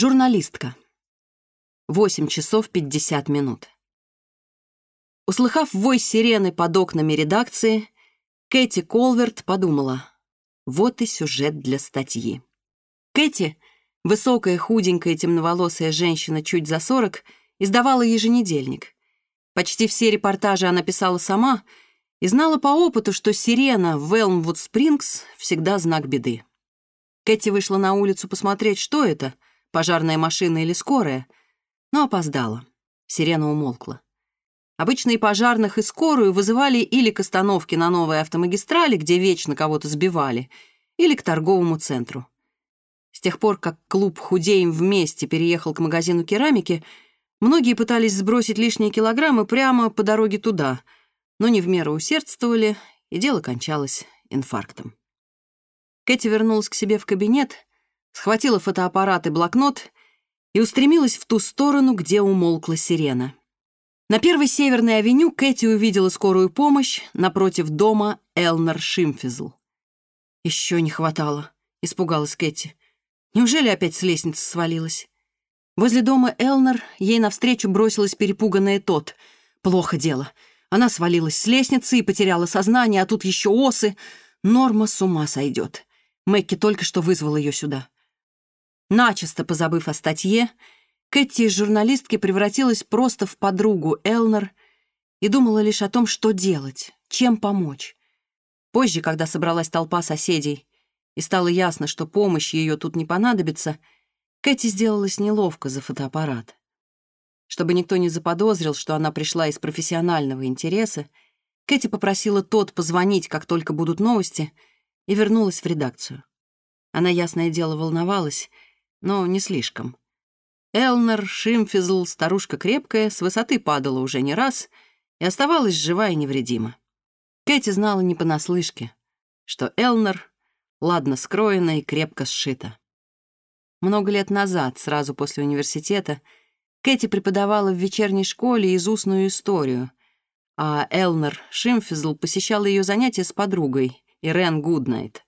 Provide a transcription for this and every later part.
Журналистка. 8 часов 50 минут. Услыхав вой сирены под окнами редакции, Кэти Колверт подумала, вот и сюжет для статьи. Кэти, высокая, худенькая, темноволосая женщина чуть за 40, издавала еженедельник. Почти все репортажи она писала сама и знала по опыту, что сирена в Элмвуд-Спрингс всегда знак беды. Кэти вышла на улицу посмотреть, что это — пожарная машина или скорая, но опоздала. Сирена умолкла. Обычно и пожарных, и скорую вызывали или к остановке на новой автомагистрали, где вечно кого-то сбивали, или к торговому центру. С тех пор, как клуб «Худеем вместе» переехал к магазину керамики, многие пытались сбросить лишние килограммы прямо по дороге туда, но не в меру усердствовали, и дело кончалось инфарктом. Кэти вернулась к себе в кабинет схватила фотоаппарат и блокнот и устремилась в ту сторону, где умолкла сирена. На первой северной авеню Кэти увидела скорую помощь напротив дома Элнер Шимфизл. «Еще не хватало», — испугалась Кэти. «Неужели опять с лестницы свалилась?» Возле дома Элнер ей навстречу бросилась перепуганная тот. «Плохо дело. Она свалилась с лестницы и потеряла сознание, а тут еще осы. Норма с ума сойдет. Мэкки только что вызвал ее сюда. Начисто позабыв о статье, Кэти из журналистки превратилась просто в подругу Элнер и думала лишь о том, что делать, чем помочь. Позже, когда собралась толпа соседей, и стало ясно, что помощь ее тут не понадобится, Кэти сделалась неловко за фотоаппарат. Чтобы никто не заподозрил, что она пришла из профессионального интереса, Кэти попросила тот позвонить, как только будут новости, и вернулась в редакцию. Она, ясное дело, волновалась — но не слишком. Элнер, Шимфизл, старушка крепкая, с высоты падала уже не раз и оставалась жива и невредима. Кэти знала не понаслышке, что Элнер ладно скроена и крепко сшита. Много лет назад, сразу после университета, Кэти преподавала в вечерней школе из историю, а Элнер Шимфизл посещала ее занятия с подругой, Ирен Гуднайт —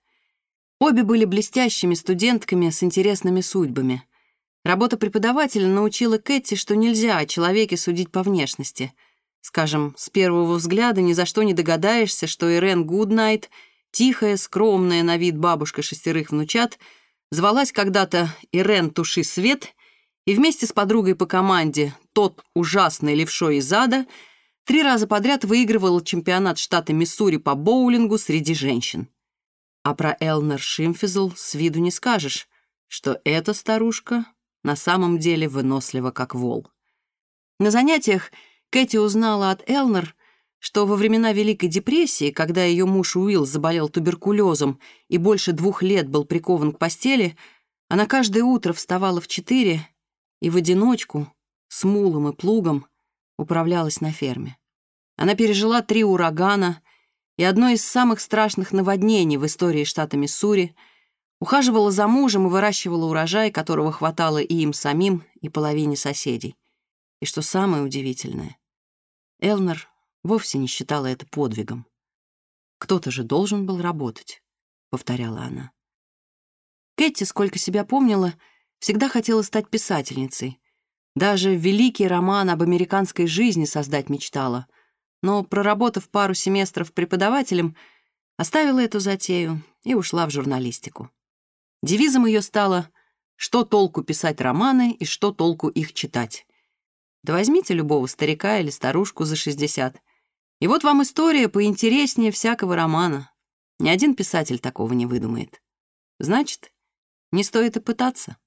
Обе были блестящими студентками с интересными судьбами. Работа преподавателя научила Кэти, что нельзя о человеке судить по внешности. Скажем, с первого взгляда ни за что не догадаешься, что Ирен Гуднайт, тихая, скромная на вид бабушка шестерых внучат, звалась когда-то Ирен Туши Свет и вместе с подругой по команде «Тот ужасный левшой из ада» три раза подряд выигрывала чемпионат штата Миссури по боулингу среди женщин. А про Элнер Шимфизл с виду не скажешь, что эта старушка на самом деле вынослива, как вол. На занятиях Кэти узнала от Элнер, что во времена Великой депрессии, когда ее муж Уилл заболел туберкулезом и больше двух лет был прикован к постели, она каждое утро вставала в четыре и в одиночку, с мулом и плугом, управлялась на ферме. Она пережила три урагана — и одно из самых страшных наводнений в истории штата Миссури, ухаживала за мужем и выращивала урожай, которого хватало и им самим, и половине соседей. И что самое удивительное, Элнер вовсе не считала это подвигом. «Кто-то же должен был работать», — повторяла она. Кэти, сколько себя помнила, всегда хотела стать писательницей. Даже великий роман об американской жизни создать мечтала — но, проработав пару семестров преподавателем, оставила эту затею и ушла в журналистику. Девизом ее стало «Что толку писать романы и что толку их читать?» Да возьмите любого старика или старушку за 60. И вот вам история поинтереснее всякого романа. Ни один писатель такого не выдумает. Значит, не стоит и пытаться.